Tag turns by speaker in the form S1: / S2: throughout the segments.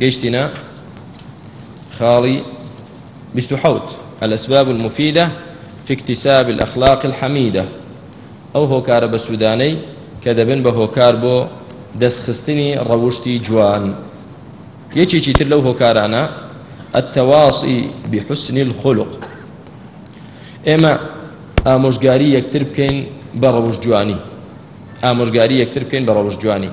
S1: گەیشتینە خاڵی بیست و حەوت الأسباب المفیدە في اكتساب الأخلاق الحميدة ئەو هۆکارە بەسوودانەی کە دەبن بە هۆکار بۆ دەستخستنی ڕەوشتی جوان یەکێکی تر لەو هۆکارانە التواصي بحسن الخلق ئێمە ئامۆژگاری یەکتر بکەین بە ڕەوشت جوانی ئامۆژگاری یەکتر بکەین بە ڕەوشت جوانی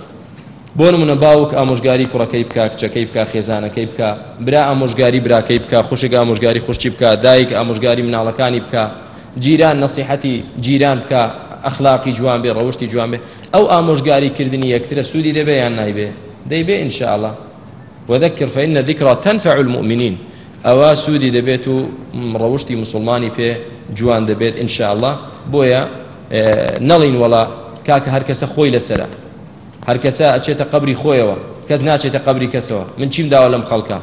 S1: بۆ نمونە باوک ئامۆژگاری کوڕەکەی بکە کچەکەی بکە خێزانەکەی بکە برا ئامۆژگاری براکەی بکە خوشک ئامۆژگاری خوشتی بکە دایک ئامۆژگاری مناڵەکانی بکە جیران نەسیحەتی جیران بکە ئەخلاقی جوان بێ ڕەوشتی جوان بێ ئەو ئامۆژگاری کردنی یەکترە سوودی دەبێ یان نایبێ دەیبێ ئینشاءاللە وذكر فإن ذكرى تنفع المؤمنين ئەوا سوودی دەبێت و ڕەوشتی مسوڵمانی پێ جوان دەبێت ان شاء الله بۆیە نەڵین وەڵا کاکە هەر کەسە خۆی لەسرە هەر کەسە ئەچێتە قبری خۆیەوە کەس ناچێتە قبری کەسەوە من چیم داوە لەم خەڵکە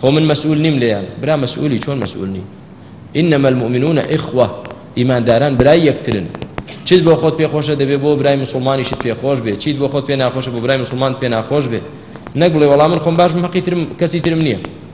S1: خۆ من مەسئول نیم لێیان برا مەسئولی چۆن مەسئول نیم إنما المؤمنون إخوة إيمان داران براي يكترن چیت بۆ خۆت پێخۆشە دەبێ بۆ برای مسلمانیشت پێخۆش بێ چیت بۆ خۆت پێ ناخۆشە بۆ برای مسلمان پێ ناخۆش بێ نەک بڵێ وەڵام من خۆم باش مەقی ترم کەسی ترم نییە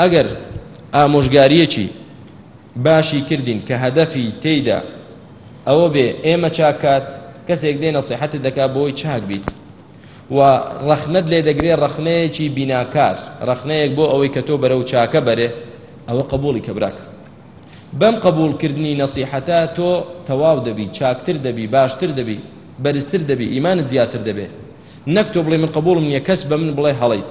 S1: ئەگەر ئامۆژگاریەکی باشی کردین کە هەدەفی تێیدا ئەوە بێ ئێمە چاکات کەسێک دێ نەسیحەتت دەکات بۆی چاک بیت و ڕەخنەت لێ دەگرێ ڕەخنەیەکی بیناکار ڕەخنەیەک بۆ ئەوەی کە تۆ بەرە و چاکە بەرێ ئەوە قبولی کە براکە بەم قبولکردنی نەسیحەتە تۆ تەواو دەبی چاکتر دەبی باشتر دەبی بەرزتر دەبی ئیمانت زیاتر دەبێ نەک تۆ بڵێ من قبولم نییە کەس بە من بڵێ هەڵیت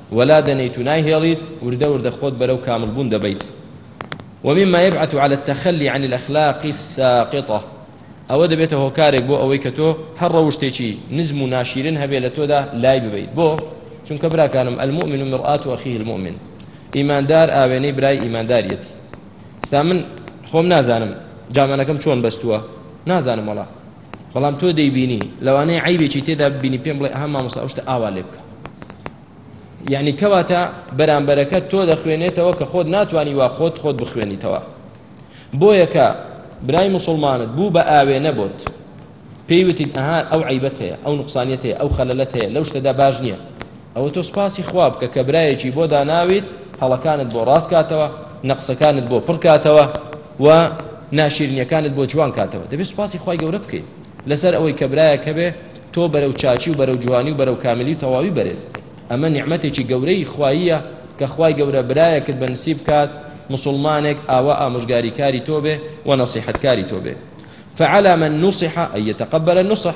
S1: وەلا دەنێیت و نایهێڵیت وردە وردە خۆت بەرەو کامل بوون دەبەیت ومما يبعث على التخلي عن الاخلاق الساقطه ئەوە دەبێتە هۆکارێک بۆ ئەوەی کە تۆ هەر ڕەوشتێکی نزم و ناشیرن هەبێ لە تۆدا لای ببیت بۆ چونکە براکانم المؤمن مرآت و اخیه المؤمن ئیماندار ئاوێنەی برای ئیمانداریەتی ستا من خۆم نازانم جامانەکەم چۆن بەستووە نازانم وڵا بەڵام تۆ دەیبینی لەوانەیە عیبێکی تێدا ببینی پێم بڵێ ئەها مامۆستا ئەو شتە ئاوا لێ بکە یعنی کەواتە بەرامبەرەکە تۆ دەخوێنێتەوە کە خۆت ناتوانانی وا خۆت خۆت بخوێنیتەوە بۆ یەکە برای مسلمانت بوو بە ئاوێ نەبوت پێیوتیت ئەها ئەو عیبەت هەیە ئەو نقصانیت هەیە ئەو خەلەت هەیە لەو شتەدا باش نییە ئەوە تۆ سوپاسی خوا بکە کە برایەکی بۆ داناویت هەڵەکانت بۆ ڕاست کاتەوە نەقسەکانت بۆ پڕ کاتەوە و ناشیرنیەکانت بۆ جوان کاتەوە دەبێت سوپاسی خی گەورە بکەیت لەسەر ئەوەی کە برایە کە بێ تۆ بەرەو چاچی و بەرەو جوانی و بەرەو کاملی و تەواوی بەرێت ئەمە نیعممەتێکی گەورەی خواییە کە خوای گەورە برایەکت بە نسیب کات مسلمانێک ئاوا ئامۆژگاری کاری تۆ بێ و نەسیحەتکاری تۆ بێ فعلى من نصح أن يتقبل النصح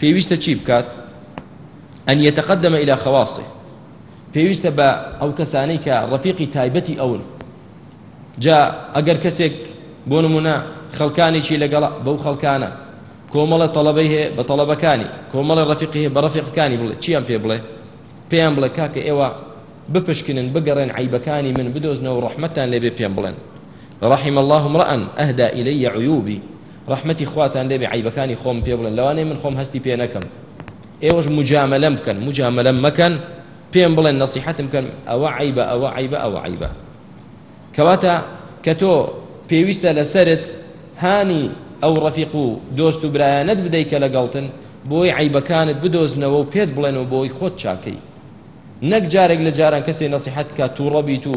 S1: پێویستە چی بکات ان يتقدم الى خواصه پێویستە بە ئەو کەسانەی کە ڕەفیقی تایبەتی ئەون جا ئەگەر کەسێک بۆ نمونە خەڵکانێکی لەگەڵ بەو خەڵکانە کۆمەڵە تەڵەبەی هەیە بە تەڵەبەکانی کۆمەڵە ڕەفیقی هەیە بە ڕەفیقەکانی بڵێ چیان پێ بڵێ پێیان بڵێ کاکە ئێوە بپشکنن بگەڕێن عیبەکانی من بدۆزنەوە ڕەحمەتان لێبێ پێم بڵێن رحم الله امرأ أهدى إلي عيوبي ڕەحمەتی خواتان لێبێ عەیبەکانی خۆم پێ بڵێن لەوانەیە من خۆم هەستی پێ نەکەم ئێوەش مجاملەم بکەن مجاملەم مەکەن پێم بڵێن نەسیحەتم کەن ئەوە عیبە ئەوە عیبە ئەوە عیبە کەواتە کە تۆ پێویستە لەسرت هانی ئەو ڕەفیق و دۆست و برایانت بدەی کە لەگەڵتن بۆی عیبەکانت بدۆزنەوە و پێت بڵێنەوە بۆی خۆت چاکەی نەک جارێک لە جاران کەسێ نەسیحەت کە تووڕەبیت و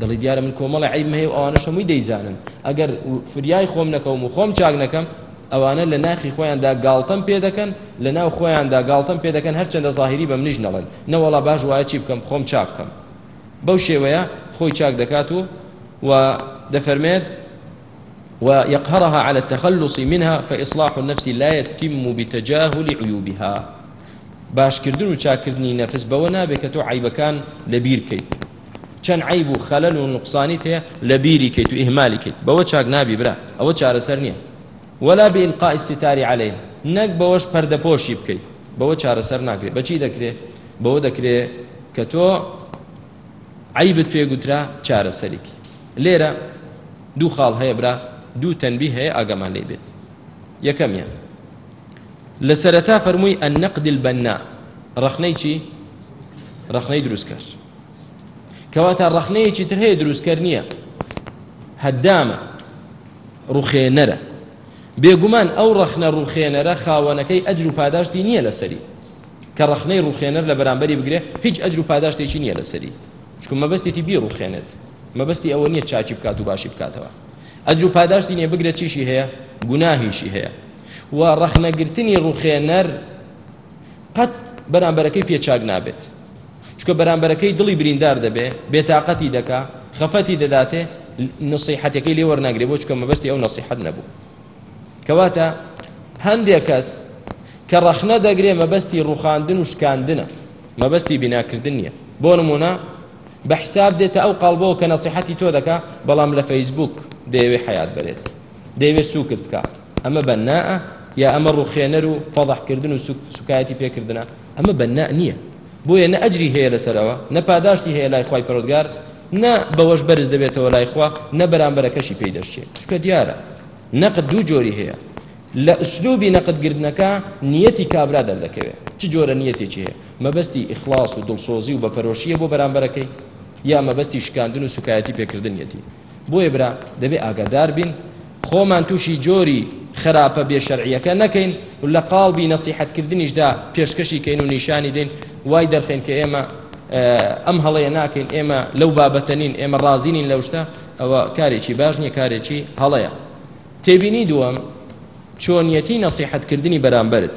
S1: دەڵی دیارە من کۆمەڵە عیبم هەیە و ئەوانە شەمووی دەیزانن ئەگەر فریای خۆم نەکەوم و خۆم چاک نەکەم ئەوانە لە ناخی خۆیاندا گاڵتەم پێ دەکەن لە ناو خۆیاندا گاڵتەم پێ دەکەن هەرچەندە ظاهری بەم نیش نەڵێن نەوەڵا باش وایە چی بکەم خۆم چاک بکەم بەو شێوەیە خۆی چاک دەکات و و دەفەرمێت ويقهرها على التخلص منها فإصلاح النفس لا يتم بتجاهل عيوبها باش كردن و چاکردنی نەفس بەوە نابێت کە تۆ عیبەکان لەبیر کەیت چەند عەیب و خەلەل و نوقسانیت هەیە لەبیری کەیت و ئیهمالی کەیت بەوە چاک نابی برا ئەوە چارەسەر نییە ولا بإلقاء الستار عليه نەک بەوەش پەردەپۆشی بکەیت بەوە چارەسەر ناکرێت بەچی دەکرێت بەوە دەکرێت کە تۆ عیبت پێ گوترا چارەسەریک لێرە دوو خاڵ هەیە برا دوو تەنبی هەیە ئاگامان لێ بێت یەکەمیان لە سەرەتا فەرمووی النقد البنا ڕەخنەی چی ڕەخنەی دروستکەر کەواتە ڕەخنەیەکی تر هەیە دروستکەر نییە هەدامە ڕوخێنەرە بێگومان ئەو ڕەخنە ڕوخێنەرە خاوەنەکەی ئەجر و پاداشتی نییە لەسەری کە ڕەخنەی ڕوخێنەر لە بەرامبەری بگرێ هیچ ئەجر و پاداشتێکی نییە لەسەری چکم مەبەستێتی بی ڕوخێنێت مەبەستی ئەوە نییە چاچی بکات و باشی بکاتەوە ئەجرو پاداشتی نیە بگرە چیشی هەیە گوناهیشی هەیە و ڕەخنەگرتنی ڕوخێنەر قەت بەرامبەرەکەی پێ چاک نابێت چکە بەرامبەرەکەی دڵی بریندار دەبێ بێتاقەتی دەکا خەفەتی دەداتێ نسیحەتەکەی لێ وەرناگرێ بۆ چکە مەبەستی ئەو نسیحەت نەبوو کەواتە هەندێک کەس کە ڕەخنە دەگرێ مەبەستی ڕوخاندن و شکاندنە مەبەستی بیناکردن نییە بۆ نمونە بە حساب دێتە ئەو قاڵبەوە کە نەسیحەتی تۆ دەکا بەڵام لە فەیسبوک دەیەوێ حیات بەرێت دەیەوێ سوکت بکە ئەمە بەناء یا ئەمە ڕوخێنەر و فەضحکردن و سوکایەتی پێکردنە ئەمە بەناء نییە بۆیە نە ئەجری هەیە لەسەرەوە نە پاداشتی هەیە لای خی پەرۆتگار نە بەوەش بەرز دەبێتەوە لای خوا نە بەرامبەرەکەشی پێی دەشتێت چکە دیارە نەقد دوو جۆری هەیە لە ئوسلوبی نەقدگردنەکە نیەتی کابرا دەردەکەوێت چ جۆرە نیەتێکی هەیە مەبەستی ئیخڵاس و دڵسۆزی و بەپەرۆشییە بۆ بەرامبەرەکەی یا مەبەستی شکاندن و سوکایەتی پێکردنیەتی بۆیە برا دەبێ ئاگادار بین خۆمان تووشی جۆری خراپە بێشەرعیەکە نەکەین و لە قاڵبی نەسیحەتکردنیشدا پێشکەشی کەین و نیشانی دەین وای دەرخین کە ئێمە ئەم هەڵەیە ناکەین ئێمە لەو بابەتە نین ئێمە ڕازی نین لەو شتە ئەوە کارێکی باش نییە کارێکی هەڵەیە تێبینی دووەم چۆنیەتی نەسیحەتکردنی بەرامبەرت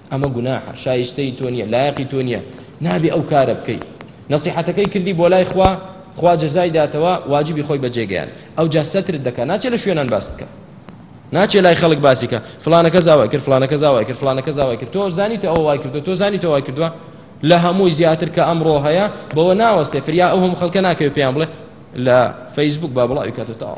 S1: ئەمە گوناحە شایستەی تۆ نییە لایەقی تۆ نییە نابێ ئەو کارە بکەی نەسیحەتەکەی کردی بۆ لای خوا خوا جەزای داتەوە واجبی خۆی بەجێگەیان ئەو جا سەترت دەکە ناچێ لە شوێنان باست بکە ناچێ لای خەڵک باسی کە فلانەکە زاوای کرد فلانەکە زاوای کرد فلانەکە زاوای کرد تۆ زانیت ئەوە وای کردو تۆ زانیت وای کردووە لە هەمووی زیاتر کە ئەمڕۆ هەیە بەوە ناوەستێ فریا ئەو هەم خەڵکە ناکەوێت پێیان بڵێ لە فەیسبوک با بڵاوی کاتەوە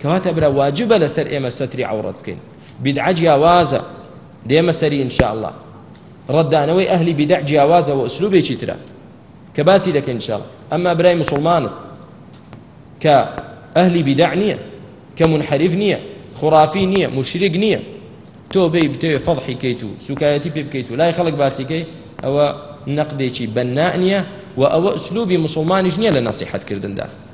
S1: کەواتە برا واجبە لەسەر ئێمە سەتری عەوڕەت بکەین بیدعە جیاوازە دێمە سەری ان شاء الله ڕەدانەوەی ئەهلی بیدع جیاوازە و ئسلوبێکی ترە کە باسی دەکەین ان شاء الله ئەمما برای مسلمانت کە ئەهلی بیدع نییە کە منحرف نییە خرافی نییە مشرک نییە تۆ بێ بتەوێ فەضحی کەیت و سوکایەتی پێ بکەیت و لای خەڵک باسیکەی ئەوە نەقدێکی بەننا نییە و ئەوە ئسلوبی مسلمانیش نییە لە نەسیحەتکردندا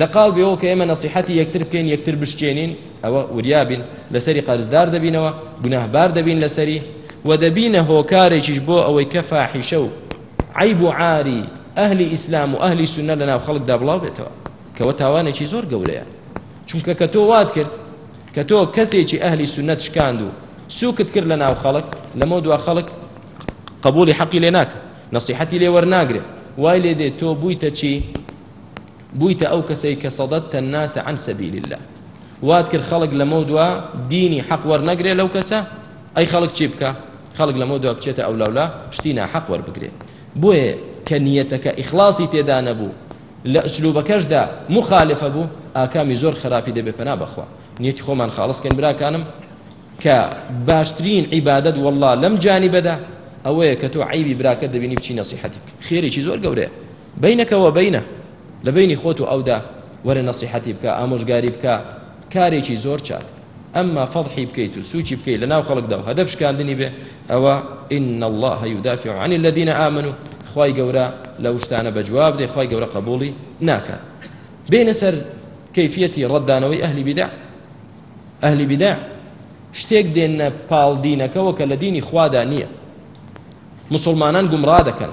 S1: لە قاو بێەوە کە ئێمە نەسیحەتی یەکتر بکەین یەکتر بشکێنین ئەوە وریابین لەسەری قەرزدار دەبینەوە گوناهبار دەبین لەسەری و دەبینە هۆکارێکیش بۆ ئەوەی کە فاحیشە و عیب و عاری ئەهلی ئیسلام و ئەهلی سنە لە ناو خەڵکدا بڵاو بێتەوە کەەوە تاوانێکی زۆر گەورەیە چونکە کە تۆ وات کرد کە تۆ کەسێکی ئەهلی سنت شکاند و سوکت کرد لە ناو خەڵک لەمە دو خەڵک قبولی حەقی لێ ناکە نسیحەتی لێ وەرناگرێت وای لێ دێت تۆ بوویتە چی بویتە ئەو کەسەی کە سەدەت تەناسە عن سەبیل الله وات کرد خەڵک لەمە دوا دینی حەق وەرنەگرێ لەو کەسە ئەی خەڵک چی بکە خەڵک لەمە دوا بچێتە ئەولاولا شتی ناحەق وەربگرێ بۆیە کە نیەتەکە ئیخلاصی تێدا نەبوو لە ئەسلوبەکەشدا مخالفە بوو ئاکامی زۆر خراپی دەبێ پەنا بەخوا نیەتی خۆمان خاڵسکەین براکانم کە باشترین عیبادت والله لەم جانی بەدا ئەوەیە کە تۆ عیبی براکە دەبینی بچی نەسیحەتی خێرێکی زۆر گەورەیە بینەکە وبینە، لە بینی خۆت و ئەودا، وەرە نەسیحەتی بکە، ئامۆژگاری بکە، کارێکی زۆر چاکە، ئەمما فەضحی بکەیت و سووکی بکەیت لە ناو خەڵکدا و هەدەف شکاندنی بێ، ئەوە، ان اللە یدافع عن الذین آمنوا، خوای گەورە لەو شتانە بە جواب دێ، خوای گەورە قەبووڵی ناکات. بێینە سەر کەیفیەتی ڕەتدانەوەی ئەهلی بیدع، ئەهلی بیدع شتێک دێننە پاڵ دینەکەوە کە لە دینی خوادا نییە، موسڵمانان گومڕا دەکەن،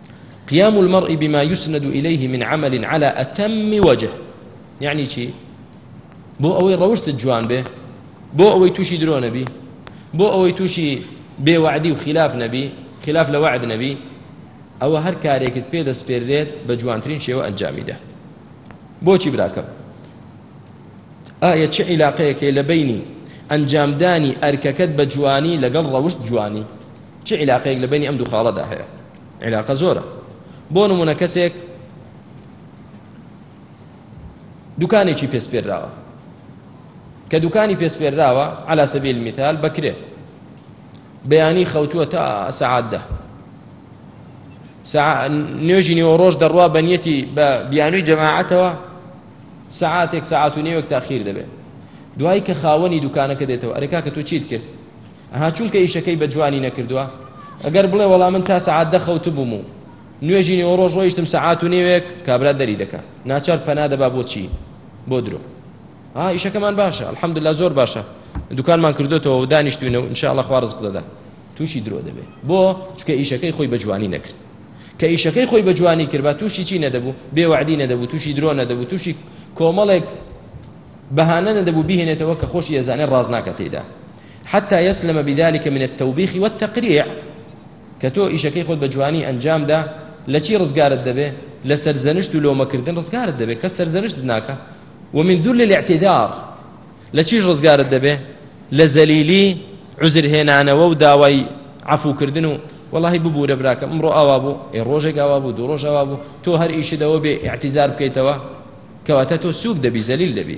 S1: قیام المرء بما يسند إليه من عمل على أتم وجه يعني چی؟ بۆ ئەوەی ڕەوشتت جوان بێ بۆ ئەوەی تووشی درۆ نەبی بۆ ئەوەی تووشی بێوەعدی و خلاف نەبی خلاف لە وعد نەبی ئەوە هەر کارێکت پێ دەسپێرێت بە جوانترین شێوە ئەنجامیدا بۆچی براکەم ئایا چ عیلاقەیەکێ لە بینی ئەنجامدانی ئەرکەکەت بە جوانی لەگەڵ ڕەوشت جوانی چ عیلاقەیەک لە بەینی ئەم دوو خاڵەدا هەیە عیلاقە زۆرە بۆ نمونە کەسێک دوکانێکی پێسپێراوە کە دوکانی پێسپێراوە علا سەبیل میتال بەکرێ بەیانی خەوتووە تا سەعاتدە نوێژی نیوە ڕۆژ دەڕوا بەنیەتی بە بیانووی جەماعەتەوە سعاتێک سعات و نێوێک تاخیر دەبێت دوای کە خاوەنی دوکانەکە دێتەوە ئەرێکا کە تۆ چیت کرد ئەها چونکە ئیشەکەی بە جوانی نەکردووە ئەگەر بڵێ وەڵا من تا سەعات دە خەوتبووم و نوێژی نێوەڕۆژ ڕۆیشتم سەعات و نێوێک کابرا دەری دەکا ناچار پەنا دەبا بۆچی بۆ درۆ ها ئیشەکەمان باشە الحەمدلله زۆر باشە دوکانمان کردوێتەوە و دانیشتوینە و انشاءله خوا ڕزق دەدا تووشی درۆ دەبێت بۆ چکە ئیشەکەی خۆی بە جوانی نەکرد کە ئیشەکەی خۆی بە جوانی کرد بە تووشی چی نەدەبوو بێوەعدی نەدەبوو تووشی درۆ نەدەبوو تووشی کۆمەڵێک بەهانە نەدەبوو بهێنێتەوە کە خۆشی ئەزانێت ڕاز ناکە تێدا حتی یسلم بذلک من التوبیخ والتقریع کە تۆ ئیشەکەی خۆت بە جوانی ئەنجامدا لە چی ڕزگارت دەبێ لە سەرزەنشت و لۆمەکردن ڕزگارت دەبێ کە سەرزەنشت ناکە ومن ذل الاعتذار لە چیش ڕزگارت دەبێ لە زەلیلی عزرهێنانەوە و داوای عفوکردن و واللهی ببورە براکەم ئەمڕۆ ئاوا بوو ئێ ڕۆژێک ئاوا بوو دوو ڕۆژ ئاوا بوو تۆ هەر ئیشدەوە بێ اعتیزار بکەیتەوە کەواتە تۆ سوک دەبی زەلیل دەبی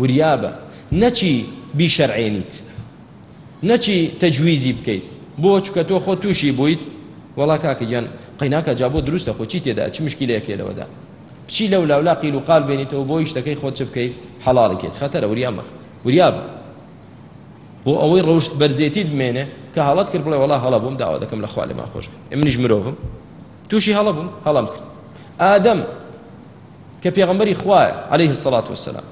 S1: وریابە نەچی بیشەرعێنیت نەچی تەجویزی بکەیت بۆ چکە تۆ خۆ تووشی بوویت وەڵا کاکە گیان قەیناکە جا بۆ دروستە خۆ چی تێدا چ مشکلەیەکێ لەوەدا بچی لەو لاولا قیل و قال بێنیتەوە بۆی شتەکەی خۆت چ بکەیت حەڵاڵیکێت خەتەرە وریامە وریابە بۆ ئەوەی ڕەوشت بەرزێتی بمێنێ کە هەڵت کرد بڵێ وڵا هەڵە بووم داوا دەکەم لە خوا لەمان خۆش بێ منیش مرۆڤم تووشی هەڵە بووم هەڵم کرد ئادەم کە پێغەمبەری خوایە علیه الصلاة والسلام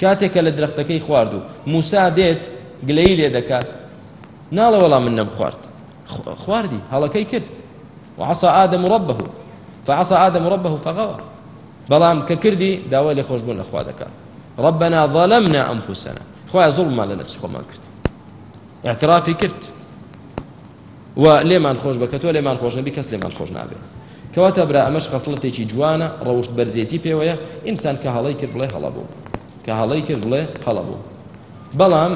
S1: کاتێک کە لە درەختەکەی خوارد و موسا دێت گلەی لێ دەکات ناڵێ وەڵام من نەمخوارد خواردی هەڵەکەی کرد وعصا آدم ربه فعصا آدم ربه فغوى بەڵام کە کردی داوای لێ خۆشبوون لە خوا دەکات ربنا ظلمنا أنفسنا خوای زوڵمان لە نفس خۆمان کرد اعترافی کرد وە لێمان خۆش بە کە تۆ لێمان خۆش نەبی کەس لێمان خۆش نابێ کەواتە برا ئەمەش خەسڵەتێکی جوانە ڕەوشت بەرزێتی پێوەیە ئینسان کە هەڵەی کرد بڵێ هەڵە بوو کە هەڵەی کرد بڵێ هەڵە بوو بەڵام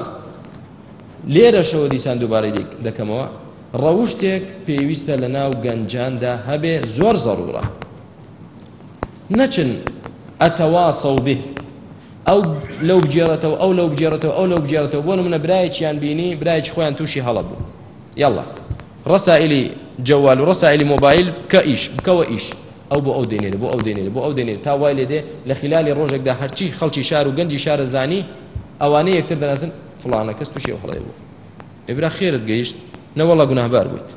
S1: لێرەشەوە دیسان دووبارەی دەکەمەوە ڕەوشتێک پێویستە لە ناو گەنجاندا هەبێ زۆر زەڕورە نەچن ئەتەواسە و بێ ئەو لەو بجێڕێتەوە ئەو لەو بجێڕێتەوە ئەو لەو بجێڕێتەوە بۆ منە برایەکیان بینی برایەکی خۆیان تووشی هەڵە بوو یاڵا ڕسائلی جەوال و ڕسائلی مۆبایل بکە ئیش بکەوە ئیش ئەو بۆ ئەو دێنێرە بۆ ئەو دێنێرە بۆ ئەو دێنێر تا وای لێ دێ لە خلالی ڕۆژێکدا هەرچی خەڵکی شار و گەنجی شارە زانی ئەوانەی یەکتر دەناسن فڵانە کەس تووشی هەڵەیە بوو ئێبرا خێرت گەیشت نەوەڵە گوناهبار بوویت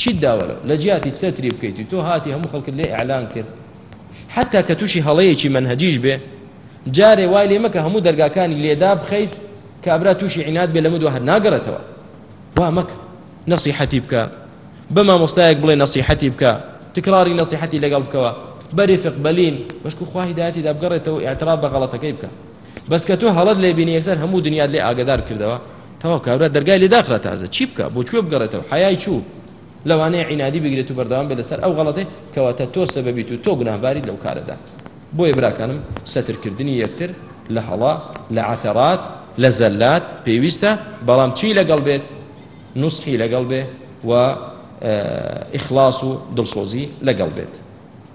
S1: چیت داوە لەو لە جیاتی سەتری بکەیت تۆ هاتی هەموو خەڵکت لێ ئەلان کرد حتا کە تووشی هەڵەیەکی منهجیش بێ جارێ وای لێمە کە هەموو دەرگاکانی لێدا بخەیت کابرا تووشی عینات بێ لەمە دو هەر ناگەڕێتەوە وا مەکە نەسیحەتی بکە بە مامۆستایەک بڵێ نەسیحەتی بکە تکراری نەسیحەتی لەگەڵ بکەوە بەریفق بەلین بەشکو خواهی داەتی دا بگەڕێتەوە ئاعتراف بە غەڵەتەکەی بکە بەس کە تۆ هەڵت لێ بینی یەکسەر هەموو دنیاد لێ ئاگدار کردەوە تەوا کابرا دەرگای لێ داخرا تازە چی بکە بۆ کوێ بگەڕێتەوە حیای چوو لەوانەیە عینادی بگرێت و بەردەوام بێت لەسەر ئەو غەڵەتێ کەواتە تۆ سەبەبیت و تۆ گوناهباریت لەو کارەدا بۆیە براکانم سەترکردنی یەکتر لە هەڵا لە عثرات لە زەلات پێویستە بەڵام چی لەگەڵ بێت نوسحی لەگەڵ بێ و ئیخلاص و دڵسۆزی لەگەڵ بێت